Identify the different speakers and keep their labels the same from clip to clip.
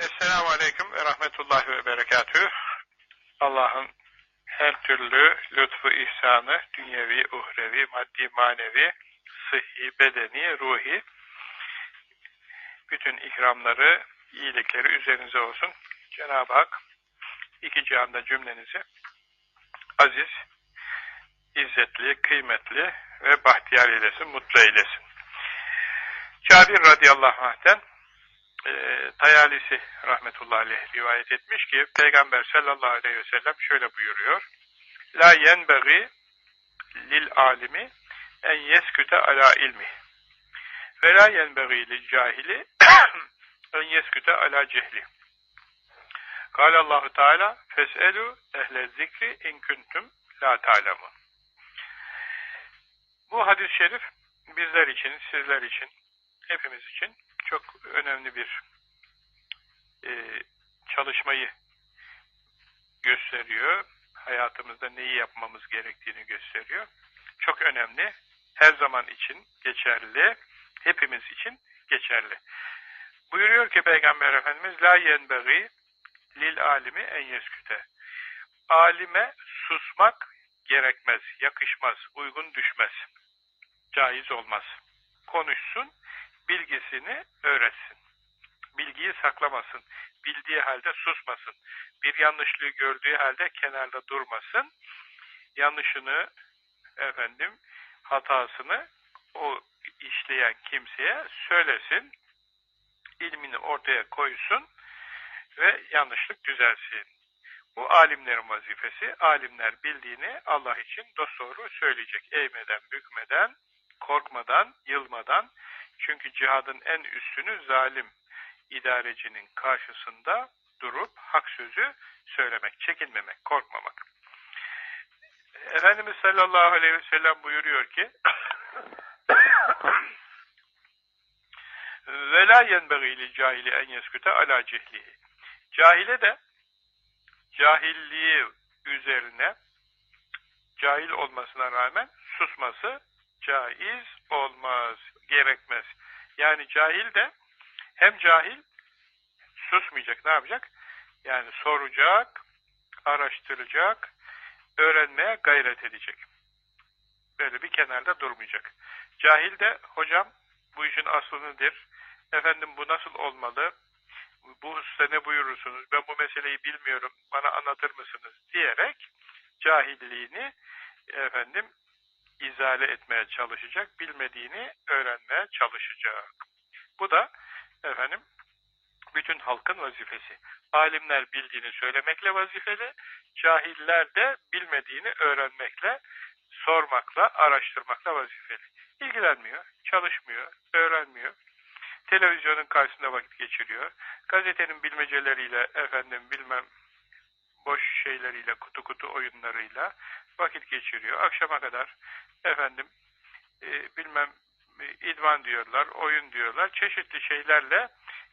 Speaker 1: Esselamu Aleyküm ve Rahmetullahi ve Berekatüh. Allah'ın her türlü lütfu ihsanı, dünyevi, uhrevi, maddi, manevi, sıhhi, bedeni, ruhi, bütün ikramları, iyilikleri üzerinize olsun. Cenab-ı Hak iki cihanda cümlenizi aziz, izzetli, kıymetli ve bahtiyar eylesin, mutlu eylesin. Cabir radıyallahu anh'ten e, Tayalisi rahmetullahi aleyh rivayet etmiş ki Peygamber sallallahu aleyhi ve sellem şöyle buyuruyor. La yenbeği lil alimi en yesküte ala ilmi ve la yenbeği lil cahili en yesküte ala cehli. Allahu Teala feselu ehle zikri in kuntum la ta'lemun. Bu hadis-i şerif bizler için, sizler için, hepimiz için çok önemli bir e, çalışmayı gösteriyor. Hayatımızda neyi yapmamız gerektiğini gösteriyor. Çok önemli. Her zaman için geçerli. Hepimiz için geçerli. Buyuruyor ki Peygamber Efendimiz La yenbeği lil alimi en yesküte. Alime susmak gerekmez, yakışmaz, uygun düşmez. Caiz olmaz. Konuşsun, bilgisini öğretsin. Bilgiyi saklamasın. Bildiği halde susmasın. Bir yanlışlığı gördüğü halde kenarda durmasın. Yanlışını, efendim, hatasını o işleyen kimseye söylesin. ilmini ortaya koysun ve yanlışlık düzelsin. Bu alimlerin vazifesi. Alimler bildiğini Allah için dosdoğru söyleyecek. Eğmeden, bükmeden, korkmadan, yılmadan, çünkü cihadın en üstünü zalim idarecinin karşısında durup hak sözü söylemek, çekinmemek, korkmamak. Efendimiz sallallahu aleyhi ve sellem buyuruyor ki وَلَا يَنْبَغِي لِلْجَاهِلِ اَنْ يَسْكُتَ عَلَى جِهْلِهِ Cahile de cahilliği üzerine cahil olmasına rağmen susması caiz olmaz, gerekmez. Yani cahil de hem cahil susmayacak, ne yapacak? Yani soracak, araştıracak, öğrenmeye gayret edecek. Böyle bir kenarda durmayacak. Cahil de hocam bu işin aslı nedir? Efendim bu nasıl olmalı? Bu hususta ne buyurursunuz? Ben bu meseleyi bilmiyorum. Bana anlatır mısınız? Diyerek cahilliğini efendim izale etmeye çalışacak, bilmediğini öğrenmeye çalışacak. Bu da efendim bütün halkın vazifesi. Alimler bildiğini söylemekle vazifeli, cahiller de bilmediğini öğrenmekle, sormakla, araştırmakla vazifeli. İlgilenmiyor, çalışmıyor, öğrenmiyor. Televizyonun karşısında vakit geçiriyor. Gazetenin bilmeceleriyle, efendim bilmem boş şeyleriyle, kutu kutu oyunlarıyla vakit geçiriyor. Akşama kadar efendim e, bilmem e, idman diyorlar, oyun diyorlar. Çeşitli şeylerle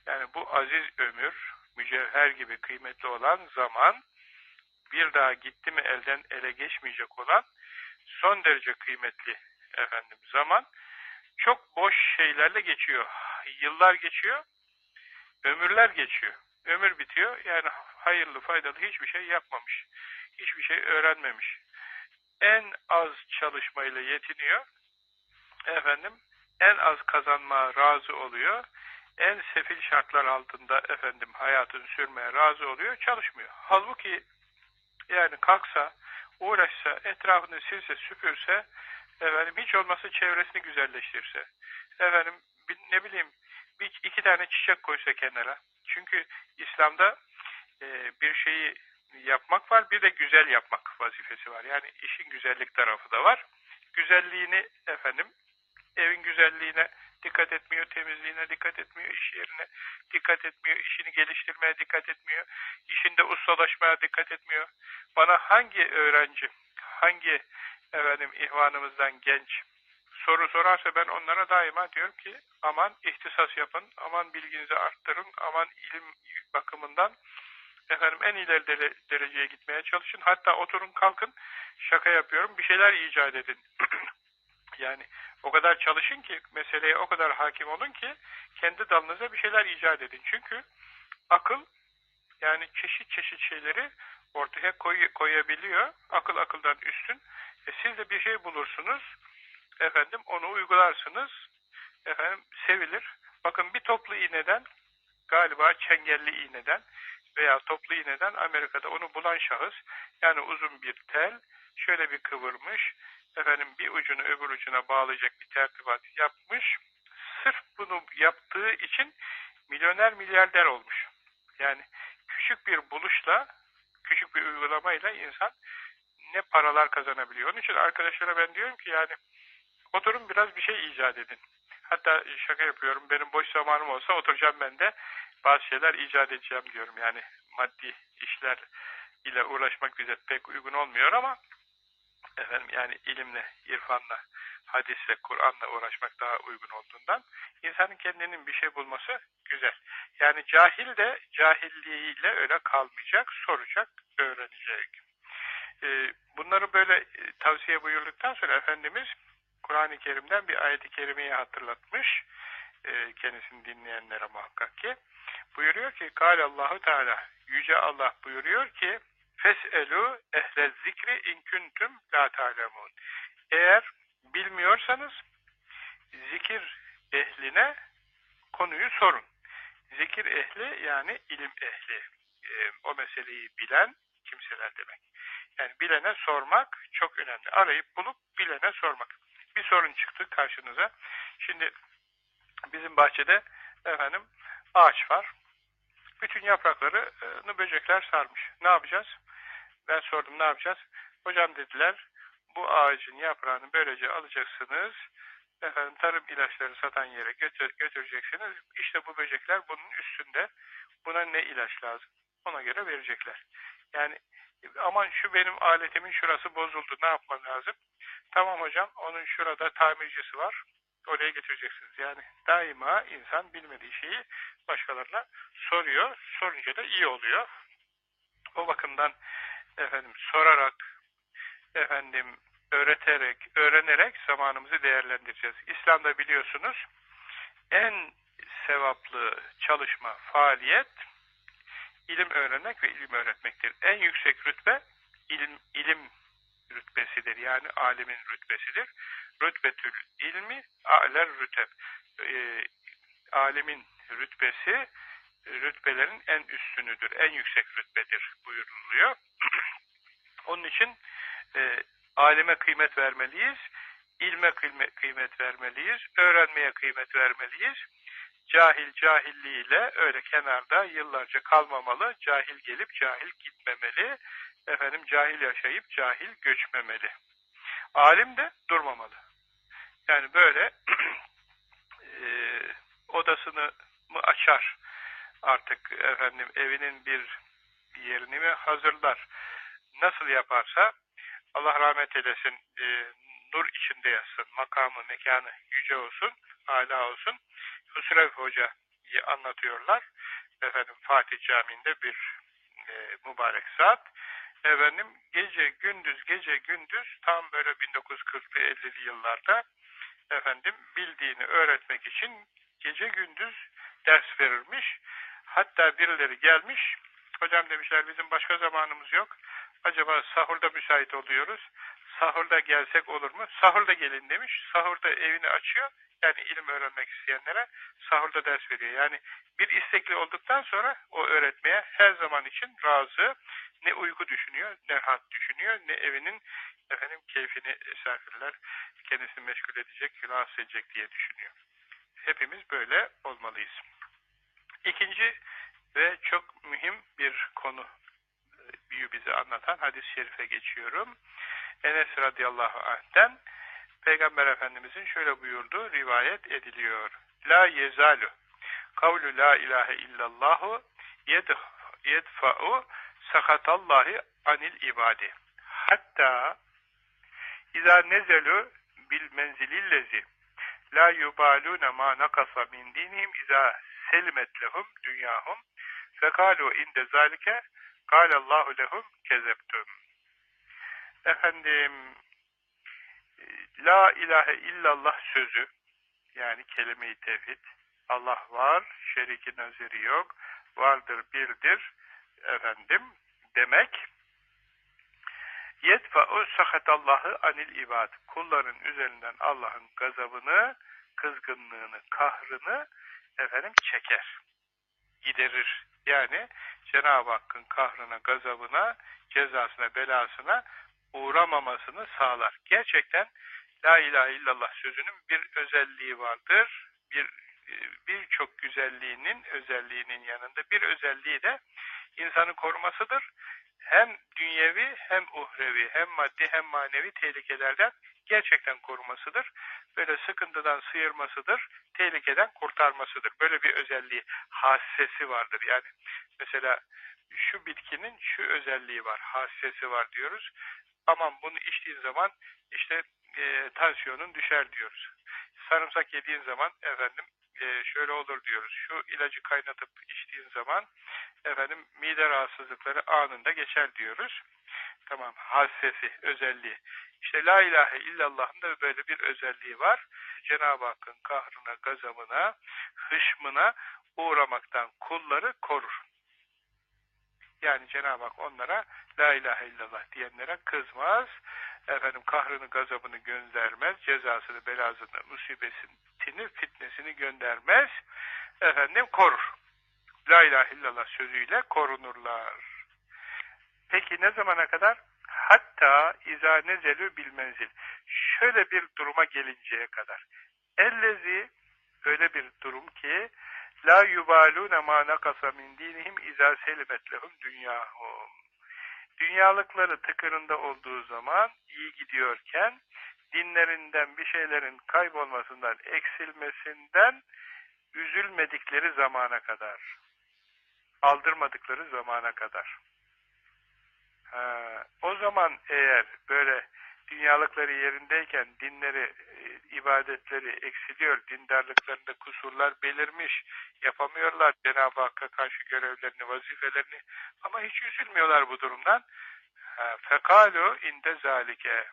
Speaker 1: yani bu aziz ömür, mücevher gibi kıymetli olan zaman bir daha gitti mi elden ele geçmeyecek olan son derece kıymetli efendim zaman çok boş şeylerle geçiyor. Yıllar geçiyor, ömürler geçiyor. Ömür bitiyor. Yani hayırlı, faydalı hiçbir şey yapmamış. Hiçbir şey öğrenmemiş. En az çalışmayla yetiniyor. Efendim, en az kazanmaya razı oluyor. En sefil şartlar altında efendim hayatını sürmeye razı oluyor, çalışmıyor. Halbuki yani kalksa, uğraşsa, etrafını silse, süpürse, efendim hiç olmazsa çevresini güzelleştirse, efendim ne bileyim bir iki tane çiçek koysa kenara. Çünkü İslam'da e, bir şeyi yapmak var, bir de güzel yapmak vazifesi var. Yani işin güzellik tarafı da var. Güzelliğini efendim, evin güzelliğine dikkat etmiyor, temizliğine dikkat etmiyor, iş yerine dikkat etmiyor, işini geliştirmeye dikkat etmiyor, işinde ustalaşmaya dikkat etmiyor. Bana hangi öğrenci, hangi efendim ihvanımızdan genç soru sorarsa ben onlara daima diyorum ki aman ihtisas yapın, aman bilginizi arttırın, aman ilim bakımından efendim en ileri dereceye gitmeye çalışın. Hatta oturun kalkın şaka yapıyorum bir şeyler icat edin. yani o kadar çalışın ki meseleye o kadar hakim olun ki kendi dalınıza bir şeyler icat edin. Çünkü akıl yani çeşit çeşit şeyleri ortaya koy, koyabiliyor. Akıl akıldan üstün. E siz de bir şey bulursunuz. Efendim onu uygularsınız. Efendim sevilir. Bakın bir toplu iğneden galiba çengelli iğneden veya toplu iğneden Amerika'da onu bulan şahıs yani uzun bir tel şöyle bir kıvırmış efendim bir ucunu öbür ucuna bağlayacak bir tertibat yapmış. Sırf bunu yaptığı için milyoner milyarder olmuş. Yani küçük bir buluşla, küçük bir uygulamayla insan ne paralar kazanabiliyor. Onun için arkadaşlara ben diyorum ki yani oturun biraz bir şey icat edin. Hatta şaka yapıyorum. Benim boş zamanım olsa oturacağım ben de bazı şeyler icat edeceğim diyorum. Yani maddi işler ile uğraşmak bize pek uygun olmuyor ama efendim yani ilimle, irfanla, hadisle, Kur'an'la uğraşmak daha uygun olduğundan insanın kendinin bir şey bulması güzel. Yani cahil de cahilliğiyle öyle kalmayacak, soracak, öğrenecek. Ee, bunları böyle e, tavsiye buyurduktan sonra Efendimiz Kur'an-ı Kerim'den bir ayet-i kerimeyi hatırlatmış e, kendisini dinleyenlere muhakkak ki. Buyuruyor ki Allahu Teala Yüce Allah buyuruyor ki Fes'elu ehle zikri in kuntum la ta'lemun. Eğer bilmiyorsanız zikir ehline konuyu sorun. Zikir ehli yani ilim ehli. E, o meseleyi bilen kimseler demek. Yani bilene sormak çok önemli. Arayıp bulup bilene sormak. Bir sorun çıktı karşınıza. Şimdi bizim bahçede efendim ağaç var. Bütün yapraklarını böcekler sarmış. Ne yapacağız? Ben sordum ne yapacağız? Hocam dediler bu ağacın yaprağını böylece alacaksınız. Efendim tarım ilaçları satan yere götür, götüreceksiniz. İşte bu böcekler bunun üstünde. Buna ne ilaç lazım? Ona göre verecekler. Yani aman şu benim aletimin şurası bozuldu ne yapmam lazım? Tamam hocam onun şurada tamircisi var. Oraya getireceksiniz. Yani daima insan bilmediği şeyi başkalarına soruyor. Sorunca da iyi oluyor. O bakımdan efendim sorarak efendim öğreterek, öğrenerek zamanımızı değerlendireceğiz. İslam'da biliyorsunuz en sevaplı çalışma, faaliyet ilim öğrenmek ve ilim öğretmektir. En yüksek rütbe ilim, ilim rütbesidir. Yani alimin rütbesidir. Rütbetül ilmi a'ler rüteb. E, alimin rütbesi rütbelerin en üstünüdür. En yüksek rütbedir buyuruluyor. Onun için e, alime kıymet vermeliyiz, ilme kıymet vermeliyiz, öğrenmeye kıymet vermeliyiz. Cahil cahilliğiyle öyle kenarda yıllarca kalmamalı, cahil gelip cahil gitmemeli, efendim cahil yaşayıp cahil göçmemeli. Alim de durmamalı. Yani böyle e, odasını mı açar artık efendim evinin bir yerini mi hazırlar. Nasıl yaparsa Allah rahmet eylesin e, nur içinde yatsın. Makamı, mekanı yüce olsun, âlâ olsun. Hüsrev Hoca'yı anlatıyorlar. Efendim Fatih Camii'nde bir e, mübarek saat. Efendim gece gündüz gece gündüz tam böyle 1940'lı 50'li yıllarda efendim bildiğini öğretmek için gece gündüz ders verirmiş. Hatta birileri gelmiş. Hocam demişler bizim başka zamanımız yok. Acaba sahurda müsait oluyoruz. Sahurda gelsek olur mu? Sahurda gelin demiş. Sahurda evini açıyor. Yani ilim öğrenmek isteyenlere sahurda ders veriyor. Yani bir istekli olduktan sonra o öğretmeye her zaman için razı. Ne uyku düşünüyor, ne rahat düşünüyor, ne evinin efendim keyfini misafirler kendisini meşgul edecek, rahatsız edecek diye düşünüyor. Hepimiz böyle olmalıyız. İkinci ve çok mühim bir konu büyü bize anlatan hadis-i şerife geçiyorum. Enes radıyallahu anh'ten Peygamber Efendimizin şöyle buyurduğu rivayet ediliyor. La yezalu kavlu la ilahe illallahu yedfa'u sakatallahi anil ibadi. Hatta İza nezelu bil menzilillezi la yubalune ma nakasa min dinihim iza selmet lehum dünyahum fekalu inde zalike Kâlallahu lehum kezeptüm. Efendim, La ilahe illallah sözü, yani kelime-i tevhid, Allah var, şeriki naziri yok, vardır, birdir efendim demek. Yedfa'u sahatallahu anil ibad. Kulların üzerinden Allah'ın gazabını, kızgınlığını, kahrını efendim çeker. Giderir. Yani Cenab-ı Hakk'ın kahrına, gazabına, cezasına, belasına uğramamasını sağlar. Gerçekten La ilahe illallah sözünün bir özelliği vardır. Bir e, birçok güzelliğinin özelliğinin yanında bir özelliği de insanı korumasıdır. Hem dünyevi hem uhrevi hem maddi hem manevi tehlikelerden gerçekten korumasıdır. Böyle sıkıntıdan sıyırmasıdır, tehlikeden kurtarmasıdır. Böyle bir özelliği, hassesi vardır. Yani mesela şu bitkinin şu özelliği var, hassesi var diyoruz. Aman bunu içtiğin zaman işte e, tansiyonun düşer diyoruz. Sarımsak yediğin zaman efendim e, şöyle olur diyoruz. Şu ilacı kaynatıp içtiğin zaman efendim mide rahatsızlıkları anında geçer diyoruz. Tamam hassesi, özelliği. İşte la ilahe illallah'ın da böyle bir özelliği var. Cenab-ı Hakk'ın kahrına, gazabına, hışmına uğramaktan kulları korur. Yani Cenab-ı Hak onlara la ilahe illallah diyenlere kızmaz, efendim kahrını, gazabını göndermez, cezasını, belasını, musibetini, fitnesini göndermez, efendim korur. La ilahe illallah sözüyle korunurlar. Peki ne zamana kadar? Hatta izâ nezelü bil menzil. Şöyle bir duruma gelinceye kadar. Ellezi öyle bir durum ki la yubalûne mâ nakasa min dinihim izâ selimet dünyâhum. Dünyalıkları tıkırında olduğu zaman iyi gidiyorken dinlerinden bir şeylerin kaybolmasından, eksilmesinden üzülmedikleri zamana kadar, aldırmadıkları zamana kadar. Ha, o zaman eğer böyle dünyalıkları yerindeyken dinleri, e, ibadetleri eksiliyor, dindarlıklarında kusurlar belirmiş, yapamıyorlar Cenab-ı Hakk'a karşı görevlerini, vazifelerini ama hiç üzülmüyorlar bu durumdan. Fekalu inde zalike.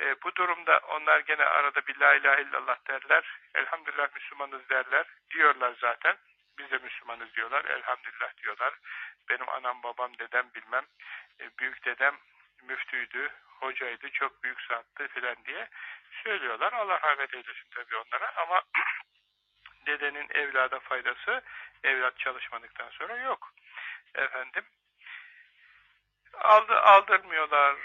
Speaker 1: E, bu durumda onlar gene arada bir la ilahe illallah derler, elhamdülillah Müslümanız derler, diyorlar zaten. Biz de Müslümanız diyorlar, elhamdülillah diyorlar. Benim anam, babam, dedem bilmem, e, büyük dedem müftüydü, hocaydı, çok büyük sattı filan diye söylüyorlar. Allah rahmet eylesin tabii onlara ama dedenin evlada faydası evlat çalışmadıktan sonra yok. Efendim aldı aldırmıyorlar.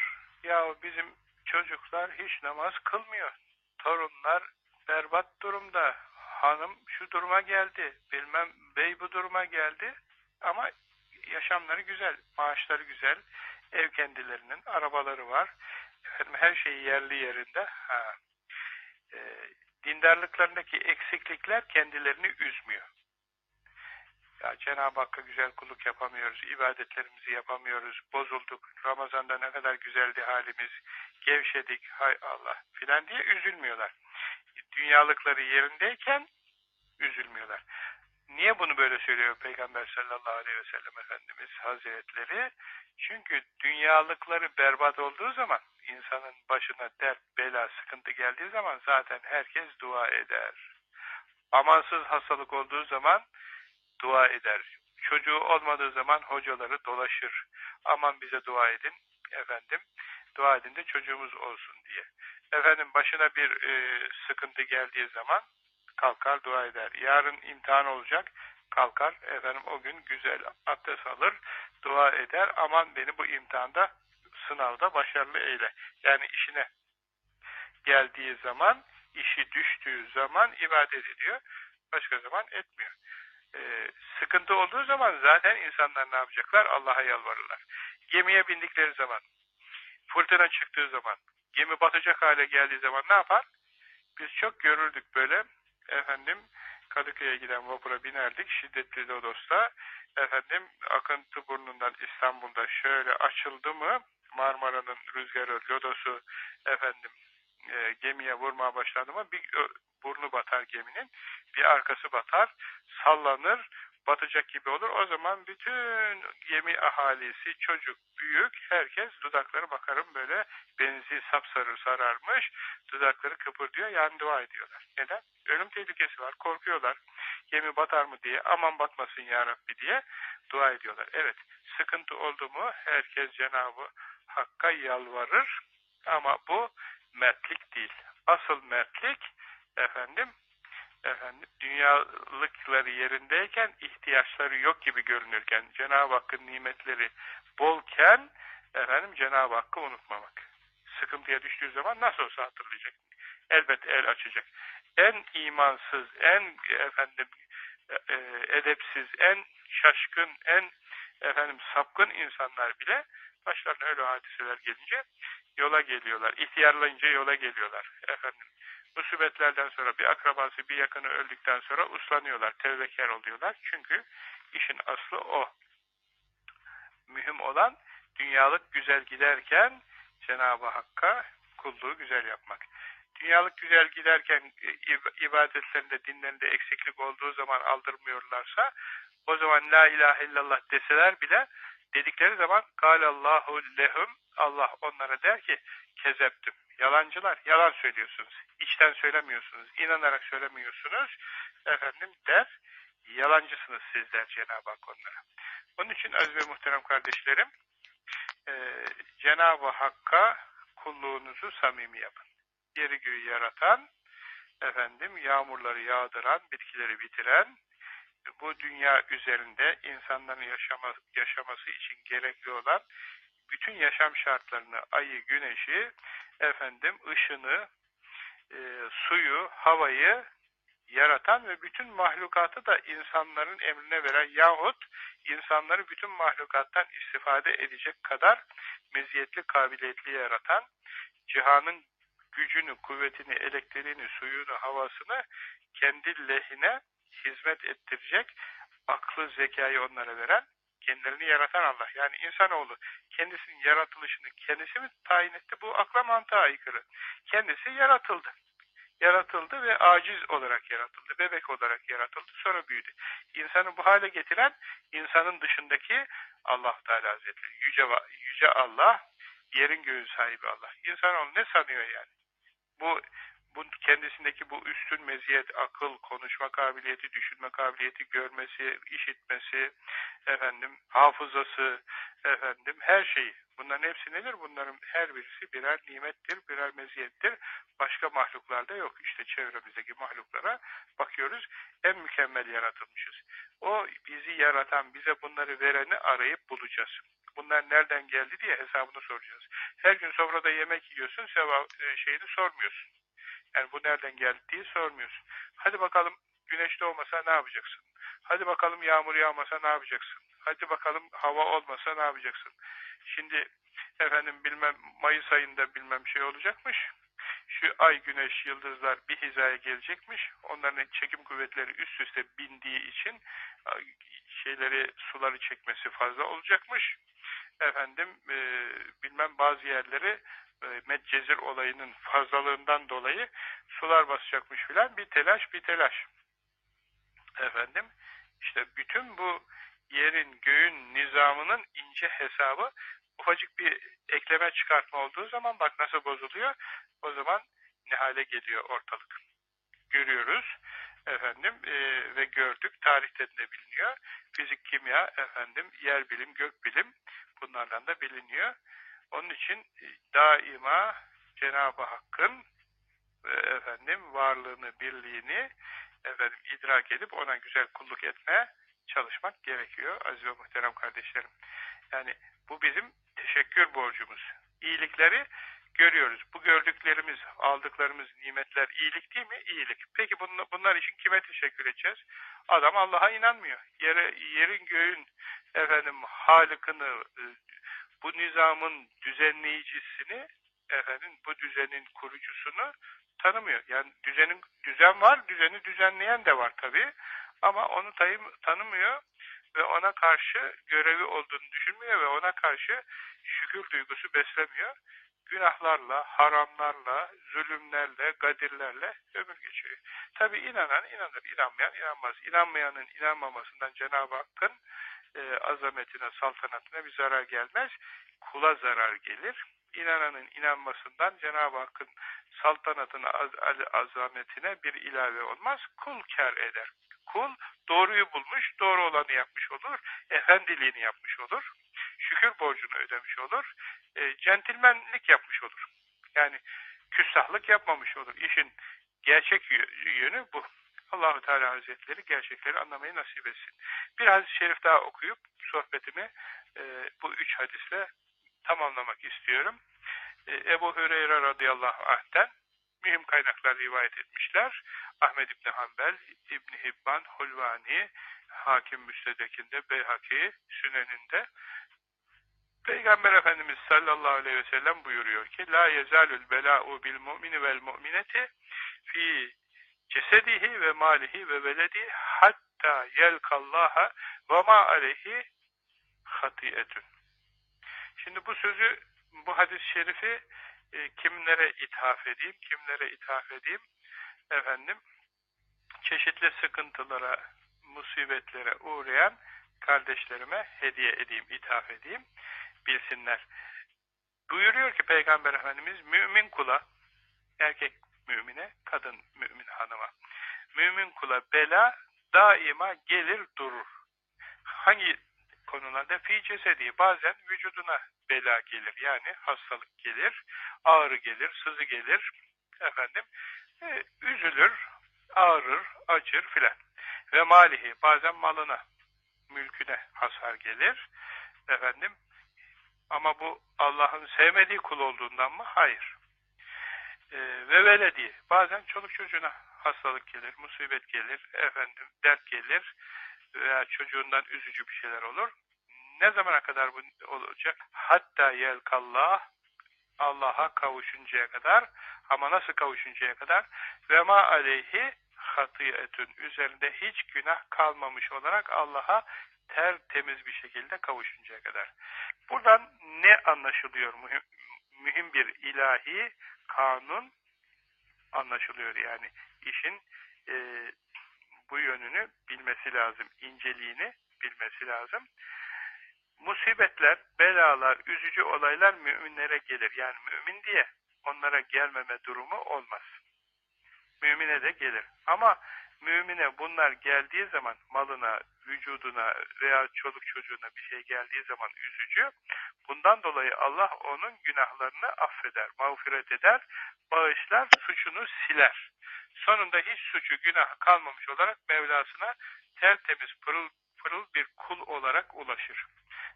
Speaker 1: Ya bizim çocuklar hiç namaz kılmıyor. Torunlar berbat durumda. Hanım şu duruma geldi. Bilmem bey bu duruma geldi. Ama yaşamları güzel, maaşları güzel, ev kendilerinin, arabaları var. Efendim her şeyi yerli yerinde. Ha. E, dindarlıklarındaki eksiklikler kendilerini üzmüyor. Ya Cenab-ı Hakk'a güzel kulluk yapamıyoruz, ibadetlerimizi yapamıyoruz, bozulduk, Ramazan'da ne kadar güzeldi halimiz, gevşedik, hay Allah filan diye üzülmüyorlar. Dünyalıkları yerindeyken üzülmüyorlar. Niye bunu böyle söylüyor Peygamber sallallahu aleyhi ve sellem Efendimiz Hazretleri? Çünkü dünyalıkları berbat olduğu zaman, insanın başına dert, bela, sıkıntı geldiği zaman zaten herkes dua eder. Amansız hastalık olduğu zaman dua eder. Çocuğu olmadığı zaman hocaları dolaşır. Aman bize dua edin efendim. Dua edin de çocuğumuz olsun diye. Efendim başına bir e, sıkıntı geldiği zaman kalkar dua eder. Yarın imtihan olacak kalkar efendim o gün güzel abdest alır dua eder aman beni bu imtihanda sınavda başarılı eyle. Yani işine geldiği zaman işi düştüğü zaman ibadet ediyor. Başka zaman etmiyor. Ee, sıkıntı olduğu zaman zaten insanlar ne yapacaklar? Allah'a yalvarırlar. Gemiye bindikleri zaman, fırtına çıktığı zaman, gemi batacak hale geldiği zaman ne yapar? Biz çok görürdük böyle efendim Kadıköy'e giden vapura binerdik şiddetli lodosta efendim akıntı burnundan İstanbul'da şöyle açıldı mı Marmara'nın rüzgarı lodosu efendim e, gemiye vurmaya başladı mı bir burnu batar geminin bir arkası batar sallanır batacak gibi olur. O zaman bütün gemi ahalisi, çocuk, büyük, herkes dudakları bakarım böyle benzi sapsarı sararmış, dudakları kıpırdıyor, yani dua ediyorlar. Neden? Ölüm tehlikesi var, korkuyorlar. Gemi batar mı diye, aman batmasın ya Rabbi diye dua ediyorlar. Evet, sıkıntı oldu mu herkes Cenab-ı Hakk'a yalvarır ama bu mertlik değil. Asıl mertlik efendim efendim dünyalıkları yerindeyken ihtiyaçları yok gibi görünürken Cenab-ı Hakk'ın nimetleri bolken efendim Cenab-ı Hakk'ı unutmamak. Sıkıntıya düştüğü zaman nasıl olsa hatırlayacak. Elbette el açacak. En imansız, en efendim e, edepsiz, en şaşkın, en efendim sapkın insanlar bile başlarına öyle hadiseler gelince yola geliyorlar. İhtiyarlayınca yola geliyorlar. Efendim musibetlerden sonra bir akrabası bir yakını öldükten sonra uslanıyorlar, tevbekar oluyorlar. Çünkü işin aslı o. Mühim olan dünyalık güzel giderken Cenab-ı Hakk'a kulluğu güzel yapmak. Dünyalık güzel giderken e, ibadetlerinde, dinlerinde eksiklik olduğu zaman aldırmıyorlarsa o zaman la ilahe illallah deseler bile dedikleri zaman galallahu lehum Allah onlara der ki kezeptüm. Yalancılar, yalan söylüyorsunuz. İçten söylemiyorsunuz, inanarak söylemiyorsunuz. Efendim der, yalancısınız sizler Cenab-ı Hak onlara. Onun için aziz ve muhterem kardeşlerim, e, Cenab-ı Hakk'a kulluğunuzu samimi yapın. Yeri göğü yaratan, efendim yağmurları yağdıran, bitkileri bitiren, bu dünya üzerinde insanların yaşama, yaşaması için gerekli olan bütün yaşam şartlarını, ayı, güneşi, efendim ışını, e, suyu, havayı yaratan ve bütün mahlukatı da insanların emrine veren yahut insanları bütün mahlukattan istifade edecek kadar meziyetli, kabiliyetli yaratan, cihanın gücünü, kuvvetini, elektriğini, suyunu, havasını kendi lehine hizmet ettirecek aklı, zekayı onlara veren, kendilerini yaratan Allah. Yani insanoğlu kendisinin yaratılışını kendisi mi tayin etti? Bu akla mantığa aykırı. Kendisi yaratıldı. Yaratıldı ve aciz olarak yaratıldı. Bebek olarak yaratıldı. Sonra büyüdü. İnsanı bu hale getiren insanın dışındaki Allah Teala Hazretleri. Yüce, yüce Allah, yerin göğün sahibi Allah. İnsanoğlu ne sanıyor yani? Bu bu kendisindeki bu üstün meziyet, akıl, konuşma kabiliyeti, düşünme kabiliyeti, görmesi, işitmesi, efendim hafızası, efendim her şeyi. Bunların hepsi nedir? Bunların her birisi birer nimettir, birer meziyettir. Başka mahluklarda yok. İşte çevremizdeki mahluklara bakıyoruz. En mükemmel yaratılmışız. O bizi yaratan, bize bunları vereni arayıp bulacağız. Bunlar nereden geldi diye hesabını soracağız. Her gün sofrada yemek yiyorsun, sevap, e, şeyini sormuyorsun. Yani bu nereden geldi diye sormuyorsun. Hadi bakalım güneş doğmasa ne yapacaksın? Hadi bakalım yağmur yağmasa ne yapacaksın? Hadi bakalım hava olmasa ne yapacaksın? Şimdi efendim bilmem Mayıs ayında bilmem şey olacakmış. Şu ay, güneş, yıldızlar bir hizaya gelecekmiş. Onların çekim kuvvetleri üst üste bindiği için şeyleri, suları çekmesi fazla olacakmış. Efendim e, bilmem bazı yerleri e, Medcezir olayının fazlalığından dolayı sular basacakmış filan bir telaş bir telaş. Efendim işte bütün bu yerin göğün nizamının ince hesabı ufacık bir ekleme çıkartma olduğu zaman bak nasıl bozuluyor o zaman ne hale geliyor ortalık. Görüyoruz efendim e, ve gördük tarihten de biliniyor. Fizik, kimya, efendim yer bilim, gök bilim bunlardan da biliniyor. Onun için daima Cenab-ı Hakk'ın e, efendim varlığını, birliğini efendim idrak edip ona güzel kulluk etmeye çalışmak gerekiyor aziz ve muhterem kardeşlerim. Yani bu bizim teşekkür borcumuz. İyilikleri görüyoruz. Bu gördüklerimiz, aldıklarımız nimetler iyilik değil mi? İyilik. Peki bunlar için kime teşekkür edeceğiz? Adam Allah'a inanmıyor. Yere, yerin göğün efendim halıkını, e, bu nizamın düzenleyicisini, efendim bu düzenin kurucusunu tanımıyor. Yani düzenin düzen var, düzeni düzenleyen de var tabii. Ama onu tanımıyor ve ona karşı görevi olduğunu düşünmüyor ve ona karşı şükür duygusu beslemiyor. günahlarla, haramlarla, zulümlerle, gadirlerle ömür geçiriyor. Tabi inanan inanır, inanmayan inanmaz. İnanmayanın inanmamasından Cenab-ı Hakk'ın e, azametine, saltanatına bir zarar gelmez. Kula zarar gelir. İnananın inanmasından Cenab-ı Hakk'ın saltanatına, az, azametine bir ilave olmaz. Kul kar eder. Kul doğruyu bulmuş, doğru olanı yapmış olur, efendiliğini yapmış olur, şükür borcunu ödemiş olur, e, centilmenlik yapmış olur. Yani küstahlık yapmamış olur. İşin gerçek yönü bu. Allahu Teala Hazretleri gerçekleri anlamayı nasip etsin. Bir hadis-i şerif daha okuyup sohbetimi e, bu üç hadisle tamamlamak istiyorum. E, Ebu Hüreyre radıyallahu anh'ten mühim kaynaklar rivayet etmişler. Ahmed İbni Hanbel, İbni Hibban, Hulvani, Hakim Müstedek'inde, Beyhaki, Sünen'inde Peygamber Efendimiz sallallahu aleyhi ve sellem buyuruyor ki La yezalül bela'u bil mu'mini vel mu'mineti fi cesedihi ve malihi ve veledi hatta yelkallaha ve ma aleyhi hatiyetün. Şimdi bu sözü, bu hadis-i şerifi e, kimlere ithaf edeyim, kimlere ithaf edeyim? Efendim, çeşitli sıkıntılara, musibetlere uğrayan kardeşlerime hediye edeyim, ithaf edeyim, bilsinler. Buyuruyor ki Peygamber Efendimiz, mümin kula, erkek mümine, kadın mümin hanıma, mümin kula bela daima gelir durur. Hangi konularda? Fi cesedi, bazen vücuduna bela gelir, yani hastalık gelir, ağrı gelir, sızı gelir, efendim, e, üzülür, ağrır, acır filan. Ve malihi, bazen malına, mülküne hasar gelir, efendim, ama bu Allah'ın sevmediği kul olduğundan mı? Hayır. Ee, ve veledi, bazen çoluk çocuğuna hastalık gelir, musibet gelir, efendim, dert gelir veya çocuğundan üzücü bir şeyler olur. Ne zamana kadar bu olacak? Hatta yelkallah, Allah'a kavuşuncaya kadar ama nasıl kavuşuncaya kadar? Ve ma aleyhi hatiyetün üzerinde hiç günah kalmamış olarak Allah'a tertemiz bir şekilde kavuşuncaya kadar. Buradan ne anlaşılıyor? Mühim, mühim bir ilahi kanun anlaşılıyor yani. işin e, bu yönünü bilmesi lazım, inceliğini bilmesi lazım. Musibetler, belalar, üzücü olaylar müminlere gelir. Yani mümin diye onlara gelmeme durumu olmaz. Mümine de gelir. Ama mümine bunlar geldiği zaman malına, vücuduna veya çoluk çocuğuna bir şey geldiği zaman üzücü, bundan dolayı Allah onun günahlarını affeder, mağfiret eder, bağışlar, suçunu siler. Sonunda hiç suçu, günah kalmamış olarak Mevlasına tertemiz, pırıl pırıl bir kul olarak ulaşır.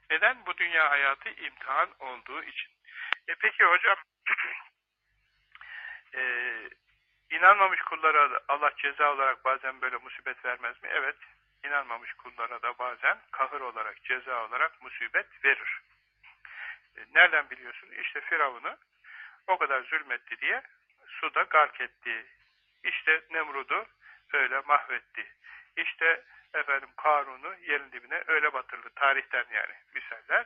Speaker 1: Neden? Bu dünya hayatı imtihan olduğu için. E peki hocam, e, inanmamış kullara Allah ceza olarak bazen böyle musibet vermez mi? Evet, inanmamış kullara da bazen kahır olarak, ceza olarak musibet verir. E, nereden biliyorsun? İşte Firavun'u o kadar zulmetti diye suda gark etti. İşte Nemrud'u öyle mahvetti. İşte efendim Karun'u yerin dibine öyle batırdı. Tarihten yani misaller.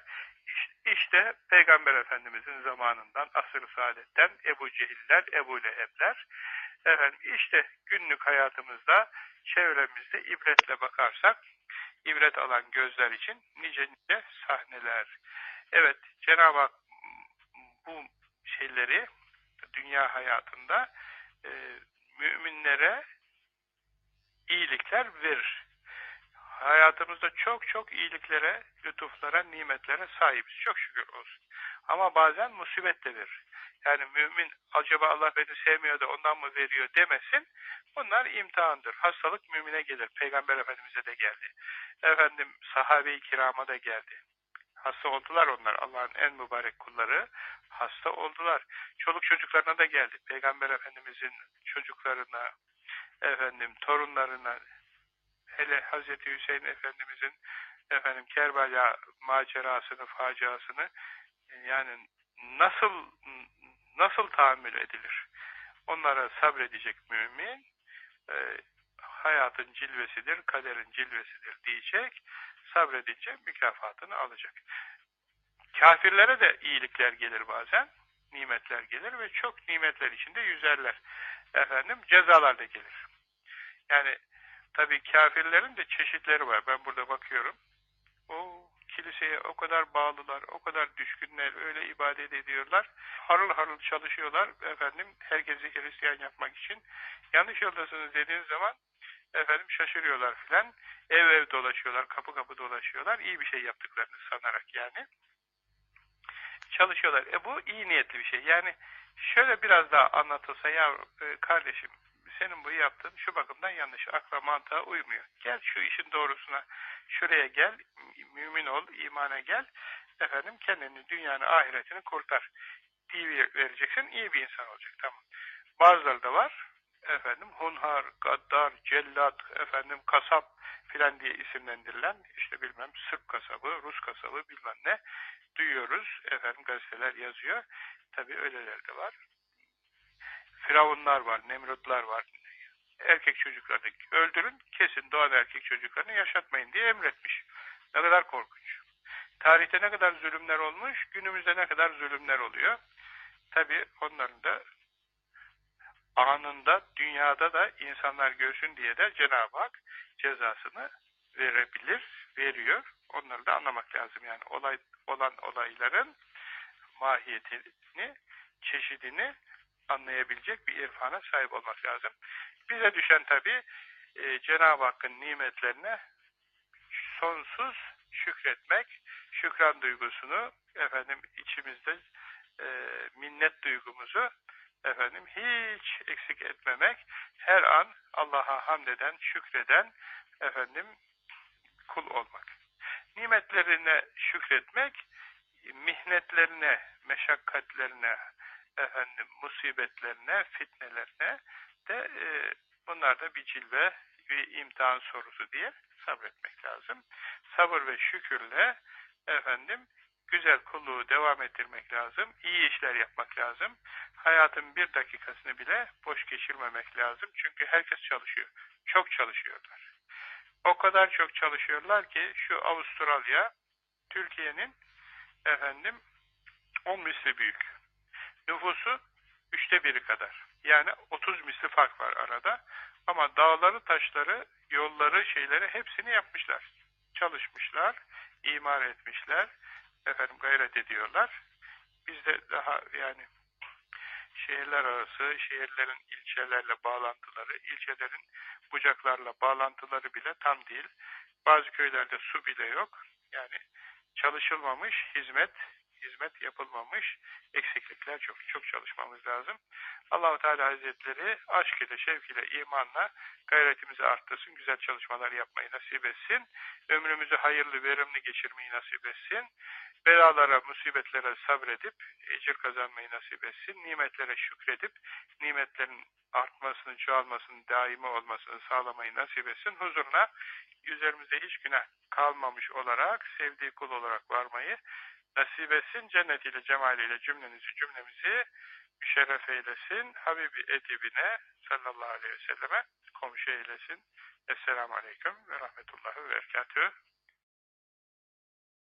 Speaker 1: İşte Peygamber Efendimizin zamanından, asır-ı saadetten Ebu Cehiller, Ebu Lehebler. Efendim işte günlük hayatımızda, çevremizde ibretle bakarsak, ibret alan gözler için nice nice sahneler. Evet, Cenab-ı Hak bu şeyleri dünya hayatında e, müminlere iyilikler verir. Hayatımızda çok çok iyiliklere, lütuflara, nimetlere sahibiz. Çok şükür olsun. Ama bazen musibet de verir. Yani mümin acaba Allah beni sevmiyor da ondan mı veriyor demesin. Bunlar imtihandır. Hastalık mümine gelir. Peygamber Efendimiz'e de geldi. Efendim sahabe-i kirama da geldi. Hasta oldular onlar. Allah'ın en mübarek kulları hasta oldular. Çoluk çocuklarına da geldi. Peygamber Efendimiz'in çocuklarına, efendim torunlarına, hele Hazreti Hüseyin Efendimiz'in efendim Kerbala macerasını, faciasını yani nasıl nasıl tahammül edilir? Onlara sabredecek mümin e, hayatın cilvesidir, kaderin cilvesidir diyecek sabredince mükafatını alacak. Kafirlere de iyilikler gelir bazen. nimetler gelir ve çok nimetler içinde yüzerler. Efendim cezalar da gelir. Yani tabi kafirlerin de çeşitleri var. Ben burada bakıyorum. Kiliseye o kadar bağlılar, o kadar düşkünler, öyle ibadet ediyorlar. Harıl harıl çalışıyorlar efendim herkesi Hristiyan yapmak için. Yanlış yoldasınız dediğiniz zaman efendim şaşırıyorlar filan. Ev ev dolaşıyorlar, kapı kapı dolaşıyorlar. İyi bir şey yaptıklarını sanarak yani. Çalışıyorlar. E bu iyi niyetli bir şey. Yani şöyle biraz daha anlatılsa ya e, kardeşim senin bu yaptığın şu bakımdan yanlış. Akla mantığa uymuyor. Gel şu işin doğrusuna şuraya gel. Mümin ol, imana gel. Efendim kendini, dünyanı, ahiretini kurtar. diye vereceksin. iyi bir insan olacak. Tamam. Bazıları da var. Efendim hunhar, gaddar, cellat, efendim kasap filan diye isimlendirilen işte bilmem Sırp kasabı, Rus kasabı bilmem ne duyuyoruz. Efendim gazeteler yazıyor. Tabi öyleler de var. Firavunlar var, Nemrutlar var. Erkek çocuklarını öldürün, kesin doğan erkek çocuklarını yaşatmayın diye emretmiş. Ne kadar korkunç. Tarihte ne kadar zulümler olmuş, günümüzde ne kadar zulümler oluyor. Tabi onların da anında, dünyada da insanlar görsün diye de Cenab-ı Hak cezasını verebilir, veriyor. Onları da anlamak lazım. Yani olay, olan olayların mahiyetini, çeşidini anlayabilecek bir irfana sahip olmak lazım. Bize düşen tabi e, Cenab-ı Hakk'ın nimetlerine sonsuz şükretmek, şükran duygusunu efendim içimizde e, minnet duygumuzu efendim hiç eksik etmemek, her an Allah'a hamd eden, şükreden efendim kul olmak. Nimetlerine şükretmek, mihnetlerine, meşakkatlerine, efendim musibetlerine, fitnelerine de e, bunlar da bir cilve, bir imtihan sorusu diye sabretmek lazım. Sabır ve şükürle efendim güzel kulluğu devam ettirmek lazım. iyi işler yapmak lazım. Hayatın bir dakikasını bile boş geçirmemek lazım. Çünkü herkes çalışıyor. Çok çalışıyorlar. O kadar çok çalışıyorlar ki şu Avustralya Türkiye'nin efendim 10 misli büyük. Nüfusu üçte biri kadar. Yani 30 misli fark var arada. Ama dağları, taşları, yolları, şeyleri hepsini yapmışlar. Çalışmışlar, imar etmişler, efendim gayret ediyorlar. Biz de daha yani şehirler arası, şehirlerin ilçelerle bağlantıları, ilçelerin bucaklarla bağlantıları bile tam değil. Bazı köylerde su bile yok. Yani çalışılmamış hizmet, hizmet yapılmamış eksiklikler çok çok çalışmamız lazım. Allahu Teala Hazretleri aşk ile, şevk ile, imanla gayretimizi arttırsın, güzel çalışmalar yapmayı nasip etsin. Ömrümüzü hayırlı, verimli geçirmeyi nasip etsin. Belalara, musibetlere sabredip ecir kazanmayı nasip etsin. Nimetlere şükredip nimetlerin artmasını, çoğalmasını, daimi olmasını sağlamayı nasip etsin. Huzuruna üzerimizde hiç günah kalmamış olarak, sevdiği kul olarak varmayı nasip etsin. Cennetiyle, cemaliyle cümlenizi, cümlemizi müşerref eylesin. Habibi edibine sallallahu aleyhi ve selleme komşu eylesin. Esselamu aleyküm ve rahmetullahi ve berekatühü.